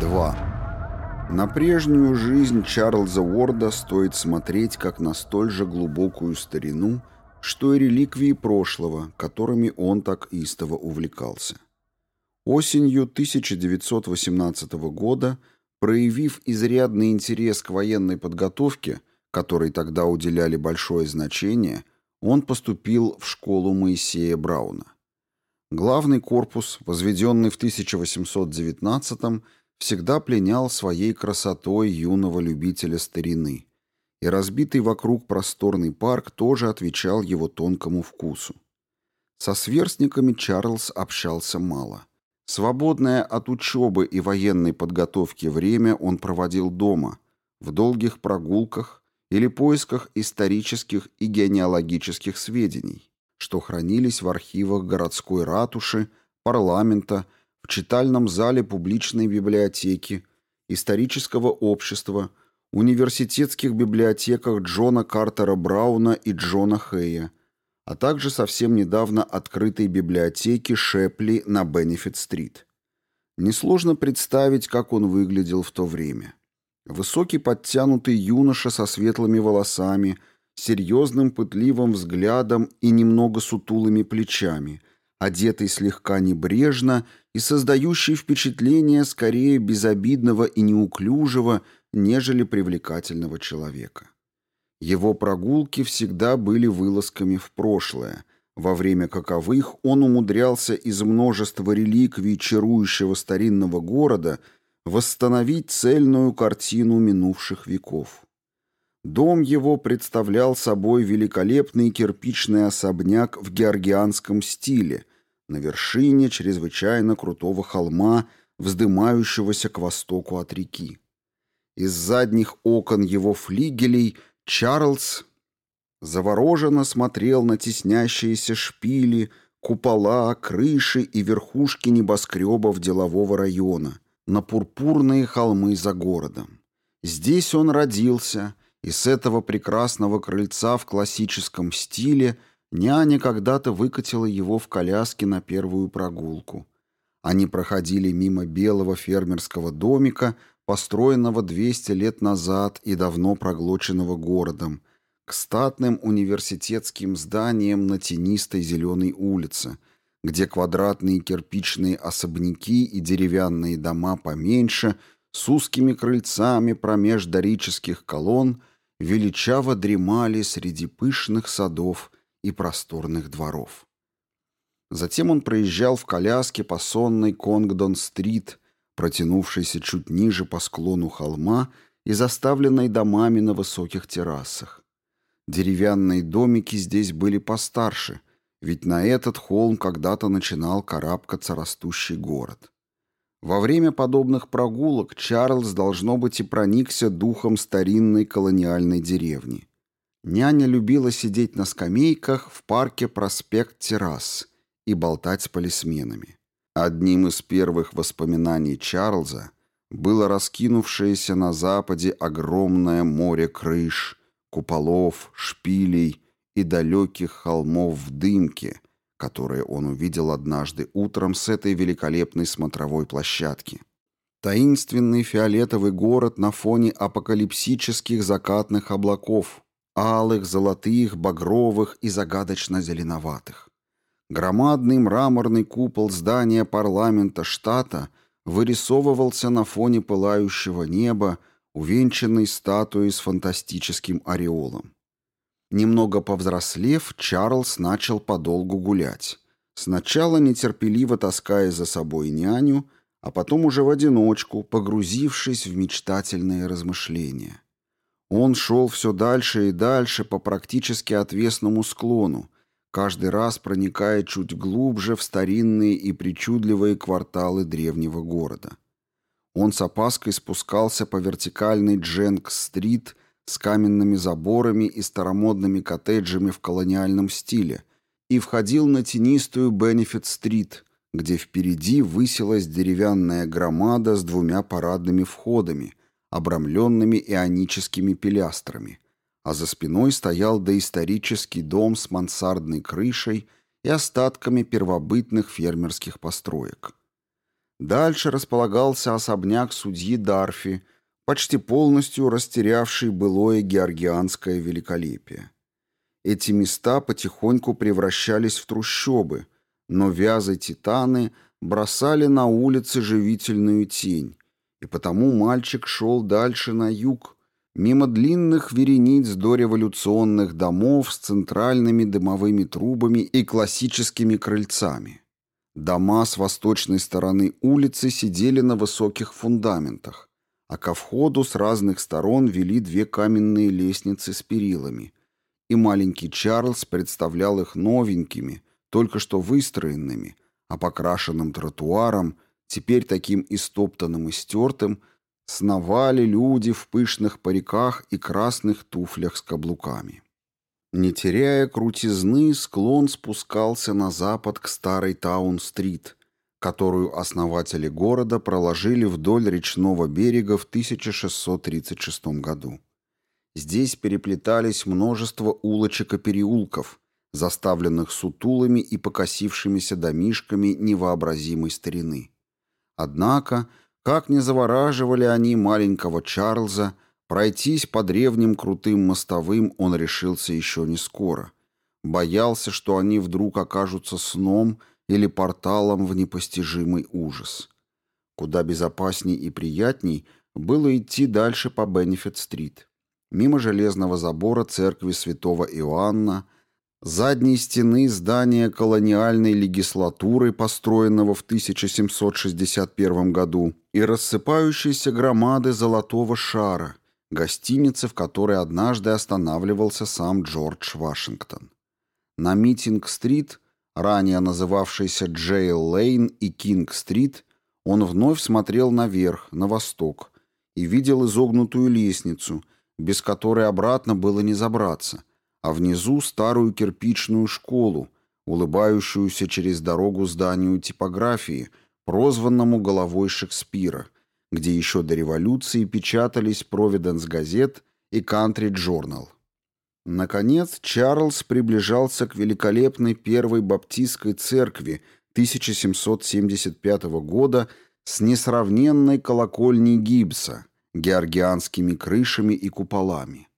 2. На прежнюю жизнь Чарльза Уорда стоит смотреть как на столь же глубокую старину, что и реликвии прошлого, которыми он так истово увлекался. Осенью 1918 года, проявив изрядный интерес к военной подготовке, которой тогда уделяли большое значение, он поступил в школу Моисея Брауна. Главный корпус, возведенный в 1819 всегда пленял своей красотой юного любителя старины, и разбитый вокруг просторный парк тоже отвечал его тонкому вкусу. Со сверстниками Чарльз общался мало. Свободное от учебы и военной подготовки время он проводил дома, в долгих прогулках или поисках исторических и генеалогических сведений, что хранились в архивах городской ратуши, парламента, в читальном зале публичной библиотеки, исторического общества, университетских библиотеках Джона Картера Брауна и Джона Хэя, а также совсем недавно открытой библиотеки Шепли на Бенефит-стрит. Несложно представить, как он выглядел в то время. Высокий подтянутый юноша со светлыми волосами, серьезным пытливым взглядом и немного сутулыми плечами, одетый слегка небрежно и создающий впечатление скорее безобидного и неуклюжего, нежели привлекательного человека. Его прогулки всегда были вылазками в прошлое, во время каковых он умудрялся из множества реликвий чарующего старинного города восстановить цельную картину минувших веков. Дом его представлял собой великолепный кирпичный особняк в георгианском стиле, на вершине чрезвычайно крутого холма, вздымающегося к востоку от реки. Из задних окон его флигелей Чарльз завороженно смотрел на теснящиеся шпили, купола, крыши и верхушки небоскребов делового района, на пурпурные холмы за городом. Здесь он родился, и с этого прекрасного крыльца в классическом стиле няня когда-то выкатила его в коляске на первую прогулку. Они проходили мимо белого фермерского домика, построенного 200 лет назад и давно проглоченного городом, к статным университетским зданиям на тенистой зеленой улице, где квадратные кирпичные особняки и деревянные дома поменьше с узкими крыльцами промеж дорических колонн величаво дремали среди пышных садов и просторных дворов. Затем он проезжал в коляске по сонной Конгдон-стрит, протянувшейся чуть ниже по склону холма и заставленной домами на высоких террасах. Деревянные домики здесь были постарше, ведь на этот холм когда-то начинал карабкаться растущий город. Во время подобных прогулок Чарльз, должно быть, и проникся духом старинной колониальной деревни. Няня любила сидеть на скамейках в парке проспект Террас и болтать с полисменами. Одним из первых воспоминаний Чарльза было раскинувшееся на западе огромное море крыш, куполов, шпилей и далеких холмов в дымке, которые он увидел однажды утром с этой великолепной смотровой площадки. Таинственный фиолетовый город на фоне апокалипсических закатных облаков, алых, золотых, багровых и загадочно-зеленоватых. Громадный мраморный купол здания парламента штата вырисовывался на фоне пылающего неба, увенчанный статуей с фантастическим ореолом. Немного повзрослев, Чарльз начал подолгу гулять. Сначала нетерпеливо таская за собой няню, а потом уже в одиночку, погрузившись в мечтательные размышления. Он шел все дальше и дальше по практически отвесному склону, каждый раз проникая чуть глубже в старинные и причудливые кварталы древнего города. Он с опаской спускался по вертикальной Дженк-стрит с каменными заборами и старомодными коттеджами в колониальном стиле и входил на тенистую Бенефит-стрит, где впереди высилась деревянная громада с двумя парадными входами, обрамленными ионическими пилястрами – а за спиной стоял доисторический дом с мансардной крышей и остатками первобытных фермерских построек. Дальше располагался особняк судьи Дарфи, почти полностью растерявший былое георгианское великолепие. Эти места потихоньку превращались в трущобы, но вязы-титаны бросали на улицы живительную тень, и потому мальчик шел дальше на юг, мимо длинных верениц дореволюционных домов с центральными дымовыми трубами и классическими крыльцами. Дома с восточной стороны улицы сидели на высоких фундаментах, а ко входу с разных сторон вели две каменные лестницы с перилами, и маленький Чарльз представлял их новенькими, только что выстроенными, а покрашенным тротуаром, теперь таким истоптанным и стертым, сновали люди в пышных париках и красных туфлях с каблуками. Не теряя крутизны, склон спускался на запад к старой Таун-стрит, которую основатели города проложили вдоль речного берега в 1636 году. Здесь переплетались множество улочек и переулков, заставленных сутулыми и покосившимися домишками невообразимой старины. Однако, как не завораживали они маленького Чарльза, пройтись по древним крутым мостовым он решился еще не скоро. Боялся, что они вдруг окажутся сном или порталом в непостижимый ужас. Куда безопасней и приятней было идти дальше по Бенефит-стрит. Мимо железного забора церкви святого Иоанна, задней стены здания колониальной легислатуры, построенного в 1761 году, и рассыпающейся громады золотого шара, гостиницы, в которой однажды останавливался сам Джордж Вашингтон. На Митинг-стрит, ранее называвшийся Джейл-Лейн и Кинг-стрит, он вновь смотрел наверх, на восток, и видел изогнутую лестницу, без которой обратно было не забраться, а внизу старую кирпичную школу, улыбающуюся через дорогу зданию типографии, прозванному головой Шекспира, где еще до революции печатались Providence газет и Journal. Наконец, Чарльз приближался к великолепной первой баптистской церкви 1775 года с несравненной колокольней Гибса, георгианскими крышами и куполами.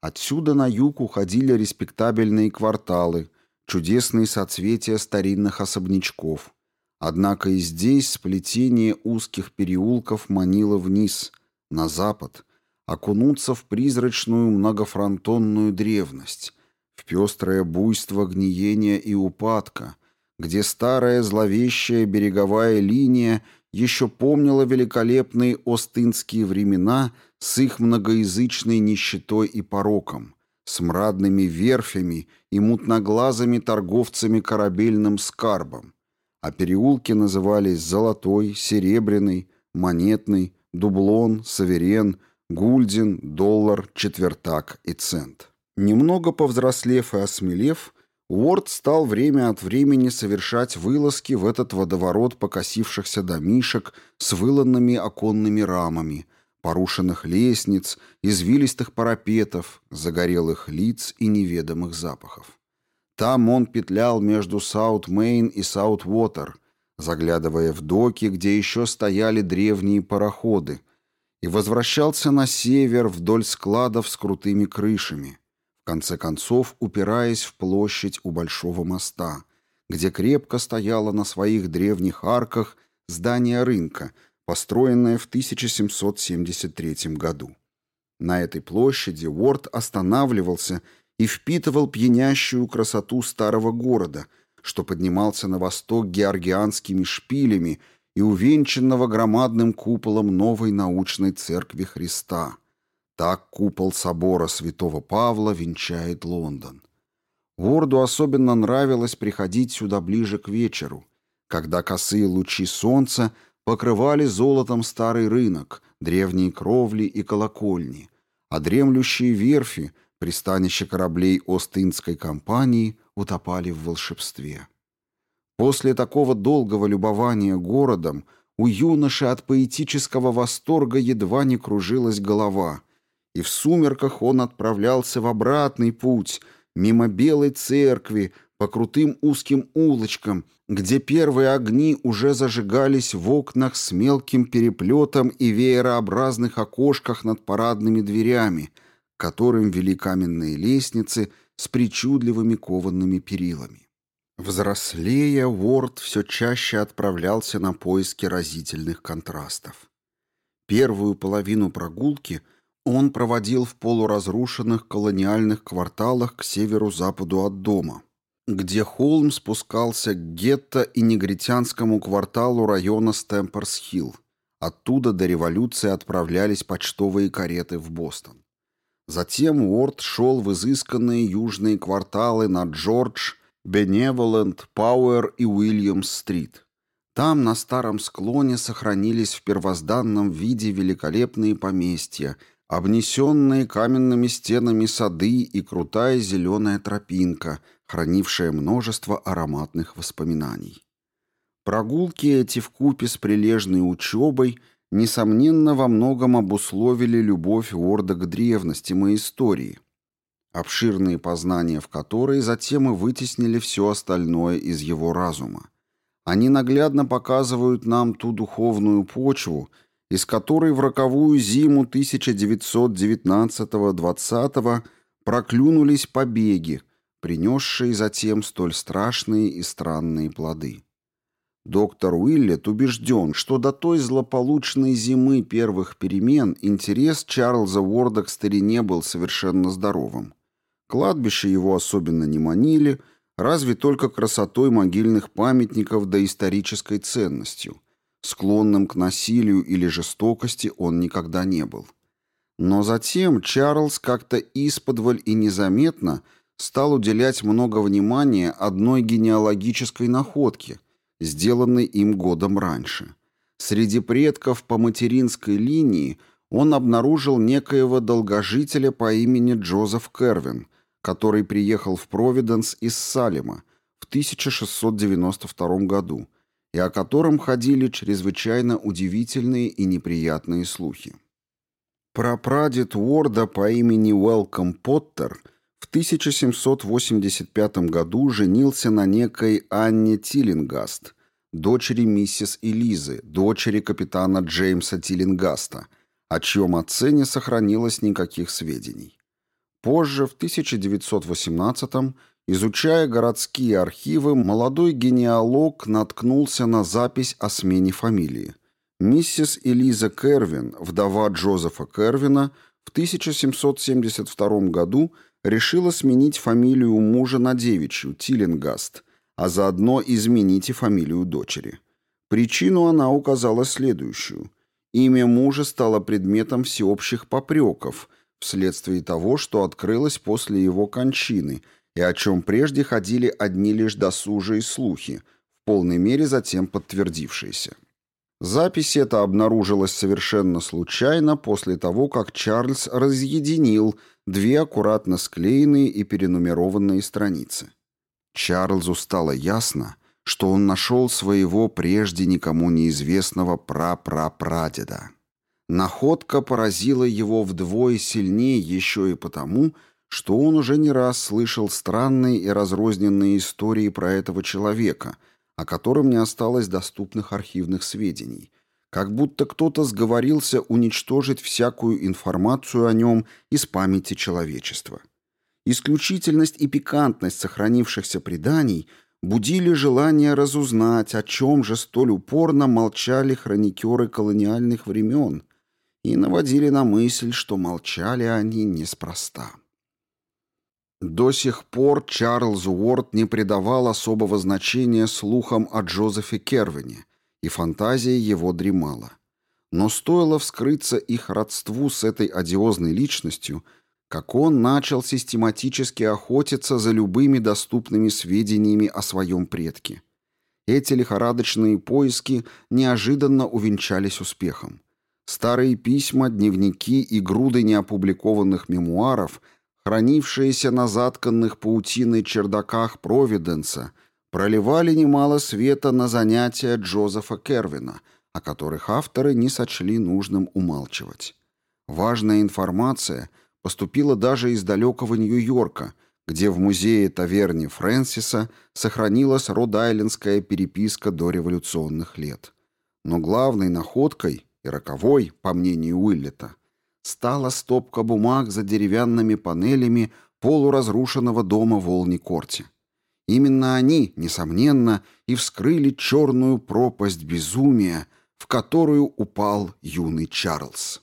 Отсюда на юг уходили респектабельные кварталы, чудесные соцветия старинных особнячков. Однако и здесь сплетение узких переулков манило вниз, на запад, окунуться в призрачную многофронтонную древность, в пестрое буйство гниения и упадка, где старая зловещая береговая линия еще помнила великолепные остынские времена с их многоязычной нищетой и пороком, с мрадными верфями и мутноглазыми торговцами корабельным скарбом, а переулки назывались Золотой, Серебряный, Монетный, Дублон, Саверен, Гульдин, Доллар, Четвертак и Цент. Немного повзрослев и осмелев, Уорд стал время от времени совершать вылазки в этот водоворот покосившихся домишек с выланными оконными рамами, порушенных лестниц, извилистых парапетов, загорелых лиц и неведомых запахов. Там он петлял между Саут-Мейн и Саут-Вотер, заглядывая в доки, где еще стояли древние пароходы, и возвращался на север вдоль складов с крутыми крышами, в конце концов упираясь в площадь у Большого моста, где крепко стояло на своих древних арках здание рынка, построенное в 1773 году. На этой площади Уорд останавливался и впитывал пьянящую красоту старого города, что поднимался на восток георгианскими шпилями и увенчанного громадным куполом новой научной церкви Христа – так купол собора святого Павла венчает Лондон. Ворду особенно нравилось приходить сюда ближе к вечеру, когда косые лучи солнца покрывали золотом старый рынок, древние кровли и колокольни, а дремлющие верфи, пристанище кораблей Ост-Индской компании, утопали в волшебстве. После такого долгого любования городом у юноши от поэтического восторга едва не кружилась голова — и в сумерках он отправлялся в обратный путь, мимо Белой церкви, по крутым узким улочкам, где первые огни уже зажигались в окнах с мелким переплетом и веерообразных окошках над парадными дверями, к которым вели каменные лестницы с причудливыми коваными перилами. Взрослея, Уорд все чаще отправлялся на поиски разительных контрастов. Первую половину прогулки он проводил в полуразрушенных колониальных кварталах к северу-западу от дома, где Холм спускался к гетто и негритянскому кварталу района Стемперс-Хилл. Оттуда до революции отправлялись почтовые кареты в Бостон. Затем Уорд шел в изысканные южные кварталы на Джордж, Беневолент, Пауэр и Уильямс-стрит. Там, на старом склоне, сохранились в первозданном виде великолепные поместья, обнесенные каменными стенами сады и крутая зеленая тропинка – хранившая множество ароматных воспоминаний. Прогулки эти вкупе с прилежной учебой несомненно во многом обусловили любовь Уорда к древностям и истории, обширные познания в которой затем и вытеснили все остальное из его разума. Они наглядно показывают нам ту духовную почву, из которой в роковую зиму 1919-20 проклюнулись побеги, принесшие затем столь страшные и странные плоды. Доктор Уиллет убежден, что до той злополучной зимы первых перемен интерес Чарльза Уорда к старине был совершенно здоровым. Кладбища его особенно не манили, разве только красотой могильных памятников да исторической ценностью. Склонным к насилию или жестокости он никогда не был. Но затем Чарльз как-то исподволь и незаметно – стал уделять много внимания одной генеалогической находке, сделанной им годом раньше. Среди предков по материнской линии он обнаружил некоего долгожителя по имени Джозеф Кервин, который приехал в Провиденс из Салема в 1692 году и о котором ходили чрезвычайно удивительные и неприятные слухи. Прапрадед Уорда по имени Уэлком Поттер – в 1785 году женился на некой Анне Тиллингаст, дочери миссис Элизы, дочери капитана Джеймса Тиллингаста, о чьем отце не сохранилось никаких сведений. Позже, в 1918 изучая городские архивы, молодой генеалог наткнулся на запись о смене фамилии. Миссис Элиза Кервин, вдова Джозефа Кервина, в 1772 году – решила сменить фамилию мужа на девичью, Тиллингаст, а заодно изменить и фамилию дочери. Причину она указала следующую. Имя мужа стало предметом всеобщих попреков вследствие того, что открылось после его кончины и о чем прежде ходили одни лишь досужие слухи, в полной мере затем подтвердившиеся. Запись эта обнаружилась совершенно случайно после того, как Чарльз разъединил две аккуратно склеенные и перенумерованные страницы. Чарльзу стало ясно, что он нашел своего прежде никому неизвестного прапрапрадеда. Находка поразила его вдвое сильнее еще и потому, что он уже не раз слышал странные и разрозненные истории про этого человека, о котором не осталось доступных архивных сведений, как будто кто-то сговорился уничтожить всякую информацию о нем из памяти человечества. Исключительность и пикантность сохранившихся преданий будили желание разузнать, о чем же столь упорно молчали хроникеры колониальных времен, и наводили на мысль, что молчали они неспроста. До сих пор Чарльз Уорд не придавал особого значения слухам о Джозефе Кервине – и фантазия его дремала. Но стоило вскрыться их родству с этой одиозной личностью, как он начал систематически охотиться за любыми доступными сведениями о своем предке. Эти лихорадочные поиски неожиданно увенчались успехом. Старые письма, дневники и груды неопубликованных мемуаров, хранившиеся на затканных паутиной чердаках Провиденса – проливали немало света на занятия Джозефа Кервина, о которых авторы не сочли нужным умалчивать. Важная информация поступила даже из далекого Нью-Йорка, где в музее таверни Фрэнсиса сохранилась родайлендская переписка до революционных лет. Но главной находкой, и роковой, по мнению Уиллета, стала стопка бумаг за деревянными панелями полуразрушенного дома в Олни-Корте. Именно они, несомненно, и вскрыли черную пропасть безумия, в которую упал юный Чарльз.